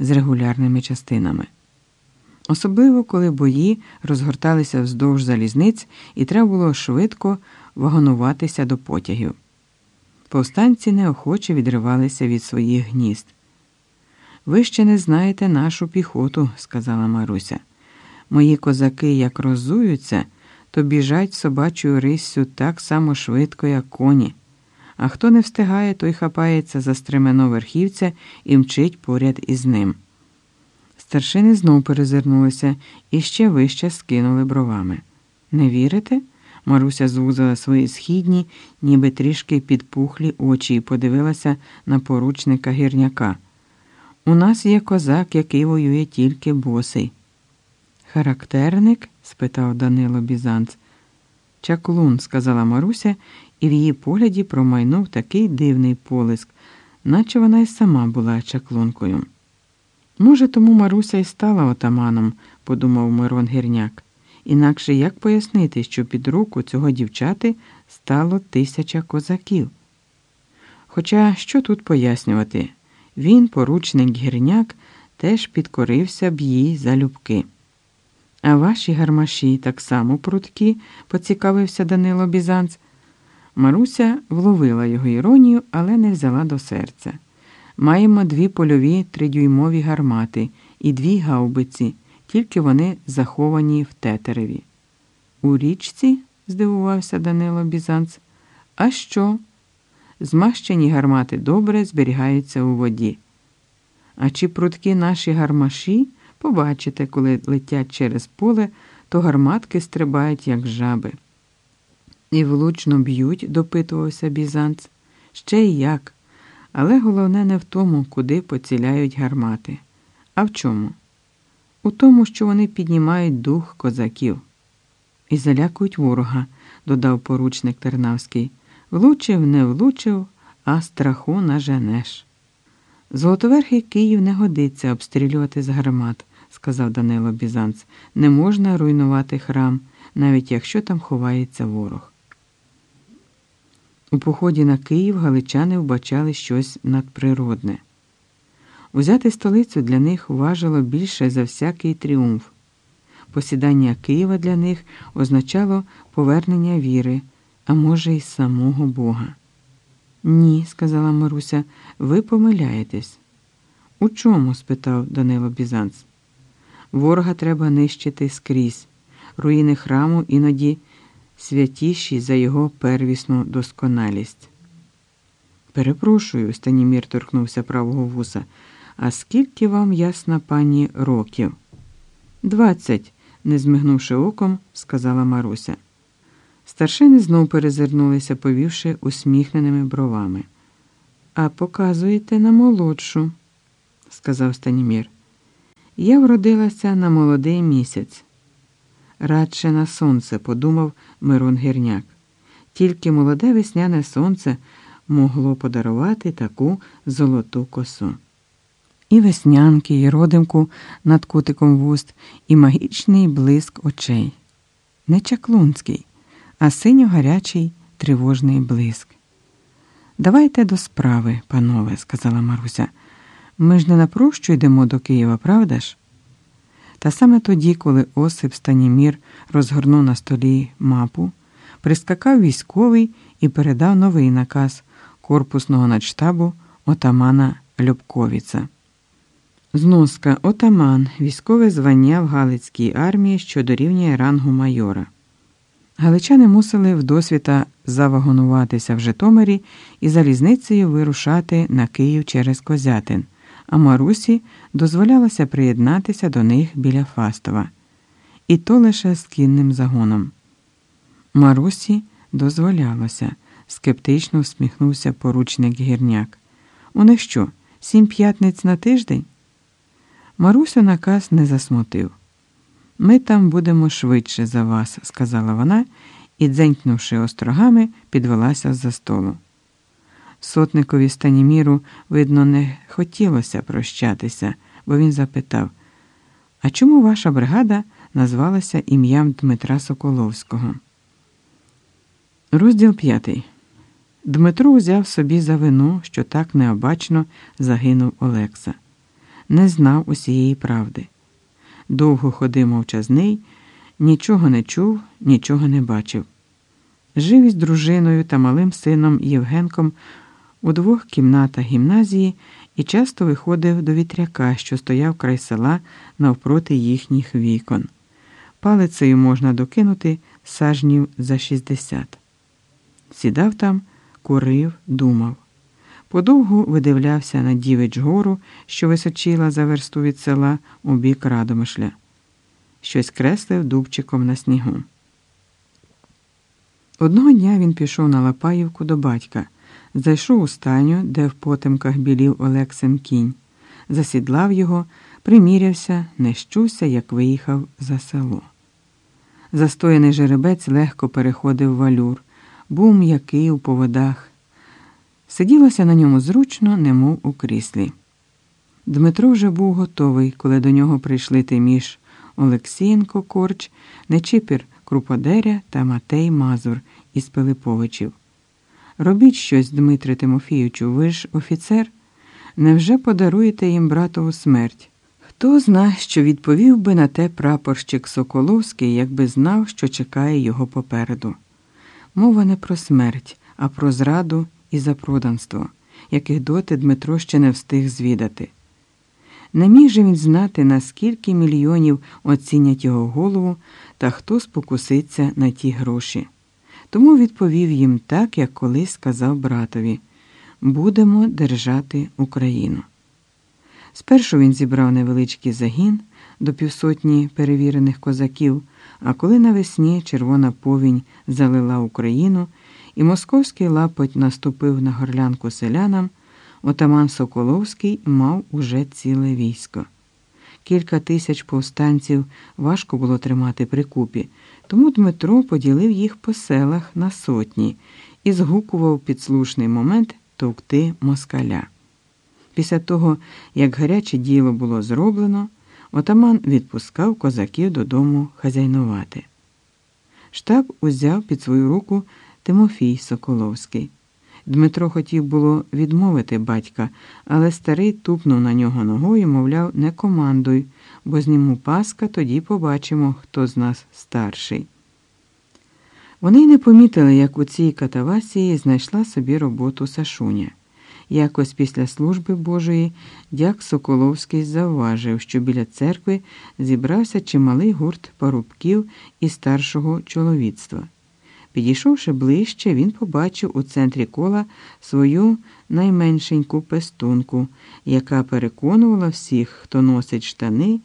з регулярними частинами. Особливо, коли бої розгорталися вздовж залізниць і треба було швидко вагонуватися до потягів. Повстанці неохоче відривалися від своїх гнізд. Ви ще не знаєте нашу піхоту, сказала Маруся. Мої козаки, як розуються, то біжать собачою риссю так само швидко, як коні. А хто не встигає, той хапається за стремено верхівця і мчить поряд із ним. Старшини знов перезирнулися і ще вище скинули бровами. Не вірите? Маруся звузила свої східні, ніби трішки підпухлі очі і подивилася на поручника гірняка. У нас є козак, який воює тільки босий. Характерник? спитав Данило Бізанц. Чаклун, сказала Маруся, і в її погляді промайнув такий дивний полиск, наче вона й сама була чаклункою. Може, тому Маруся й стала отаманом, подумав Мирон Гірняк. Інакше як пояснити, що під руку цього дівчати стало тисяча козаків? Хоча що тут пояснювати? Він, поручник гірняк, теж підкорився б їй залюбки. А ваші гармаші так само пруткі, поцікавився Данило Бізанц. Маруся вловила його іронію, але не взяла до серця. Маємо дві польові тридюймові гармати і дві гаубиці, тільки вони заховані в тетереві. У річці? здивувався Данило Бізанц. А що? Змащені гармати добре зберігаються у воді. А чи прудкі наші гармаші, побачите, коли летять через поле, то гарматки стрибають, як жаби. І влучно б'ють, допитувався Бізанц. Ще й як. Але головне не в тому, куди поціляють гармати. А в чому? У тому, що вони піднімають дух козаків. І залякують ворога, додав поручник Тернавський. Влучив, не влучив, а страху наженеш. Золотоверхий Київ не годиться обстрілювати з гармат, сказав Данило Бізанц. Не можна руйнувати храм, навіть якщо там ховається ворог. У поході на Київ галичани вбачали щось надприродне. Узяти столицю для них важило більше за всякий тріумф. Посідання Києва для них означало повернення віри, а може, й самого Бога. Ні, сказала Маруся, ви помиляєтесь. У чому? спитав Данило Бізанц. Ворога треба нищити скрізь. Руїни храму іноді святіші за його первісну досконалість. Перепрошую, Станімір торкнувся правого вуса. А скільки вам, ясна пані, років? Двадцять, не змигнувши оком, сказала Маруся. Старшини знов перезирнулися, повівши усміхненими бровами. А показуєте на молодшу, сказав Станімір. Я вродилася на молодий місяць. Радше на сонце, подумав Мирон Гірняк. Тільки молоде весняне сонце могло подарувати таку золоту косу. І веснянки, і родимку над кутиком вуст, і магічний блиск очей. Не чаклунський, а синьо-гарячий тривожний блиск. Давайте до справи, панове, сказала Маруся. Ми ж не напрощо йдемо до Києва, правда ж? Та саме тоді, коли Осип Станімір розгорнув на столі мапу, прискакав військовий і передав новий наказ корпусного начштабу отамана Любковіца. Зноска отаман військове звання в Галицькій армії, що дорівнює рангу майора. Галичани мусили вдосвіта завагонуватися в Житомирі і залізницею вирушати на Київ через Козятин, а Марусі дозволялося приєднатися до них біля Фастова, і то лише з кінним загоном. Марусі дозволялося, скептично всміхнувся поручник гірняк. У них що, сім п'ятниць на тиждень? Марусю наказ не засмутив. Ми там будемо швидше за вас, сказала вона і, дзенькнувши острогами, підвелася за столу. Сотникові Станіміру, видно, не хотілося прощатися, бо він запитав: А чому ваша бригада назвалася ім'ям Дмитра Соколовського? Розділ п'ятий. Дмитро узяв собі за вину, що так необачно загинув Олекса. не знав усієї правди. Довго ходив мовчазний, нічого не чув, нічого не бачив. Жив із дружиною та малим сином Євгенком у двох кімнатах гімназії і часто виходив до вітряка, що стояв край села навпроти їхніх вікон. Палицею можна докинути сажнів за 60. Сідав там, курив, думав. Подовгу видивлявся на дівич гору, що височила за версту від села у бік Радомишля. Щось креслив дубчиком на снігу. Одного дня він пішов на Лапаївку до батька, зайшов у стайню, де в потемках білів Олексем кінь, засідлав його, примірявся, не щувся, як виїхав за село. Застояний жеребець легко переходив валюр, був м'який у поводах. Сиділося на ньому зручно, немов у кріслі. Дмитро вже був готовий, коли до нього прийшли Тиміш Олексієнко Корч, Нечипір Круподеря та Матей Мазур із Пилиповичів. Робіть щось, Дмитре Тимофійовичу, ви ж офіцер. Невже подаруєте їм братову смерть? Хто зна, що відповів би на те прапорщик Соколовський, якби знав, що чекає його попереду. Мова не про смерть, а про зраду і запроданство, яких доти Дмитро ще не встиг звідати. Не міг же він знати, наскільки мільйонів оцінять його голову та хто спокуситься на ті гроші. Тому відповів їм так, як колись сказав братові будемо держати Україну. Спершу він зібрав невеличкий загін до півсотні перевірених козаків, а коли навесні червона повінь залила Україну і московський лапоть наступив на горлянку селянам, отаман Соколовський мав уже ціле військо. Кілька тисяч повстанців важко було тримати при купі, тому Дмитро поділив їх по селах на сотні і згукував підслушний момент товкти москаля. Після того, як гаряче діло було зроблено, отаман відпускав козаків додому хазяйнувати. Штаб узяв під свою руку Тимофій Соколовський. Дмитро хотів було відмовити батька, але старий тупнув на нього ногою, мовляв, не командуй, бо зніму паска, тоді побачимо, хто з нас старший. Вони й не помітили, як у цій катавасії знайшла собі роботу Сашуня. Якось після служби Божої дяк Соколовський завважив, що біля церкви зібрався чималий гурт парубків і старшого чоловіцтва. Підійшовши ближче, він побачив у центрі кола свою найменшеньку пестунку, яка переконувала всіх, хто носить штани